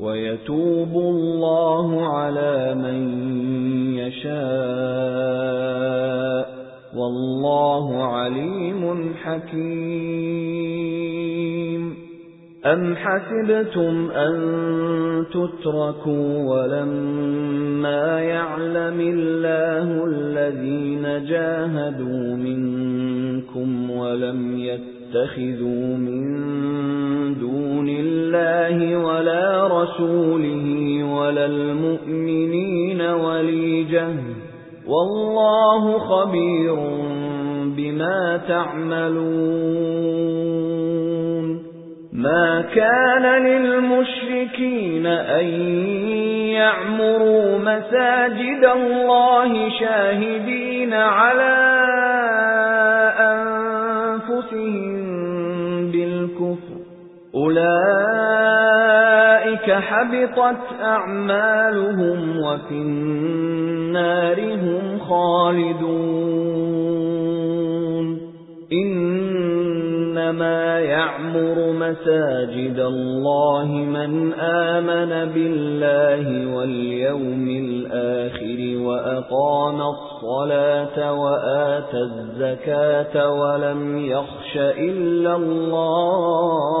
ويتوب الله على من يشاء والله عليم حكيم. أم حسبتم أن تتركوا ولما يعلم الله الذين جاهدوا منكم ولم يتخذوا من دون الله ولا رسوله ولا المؤمنين وليجة والله خبير بما تعملون. ما كان للمشركين أن يعمروا مساجد الله شاهدين على أولئك حبطت أعمالهم وفي النار هم خالدون إنما يعمر مساجد الله من آمن بالله واليوم الآخر وأقام الصلاة وآتى الزكاة ولم يخش إلا الله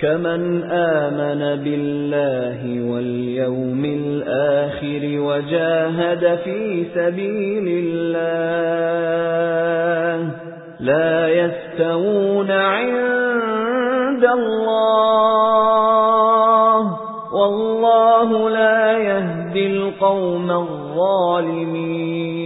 كمن آمن بالله واليوم الآخر وجاهد في سبيل الله لا يستوون عند الله والله لا يهدي القوم الظالمين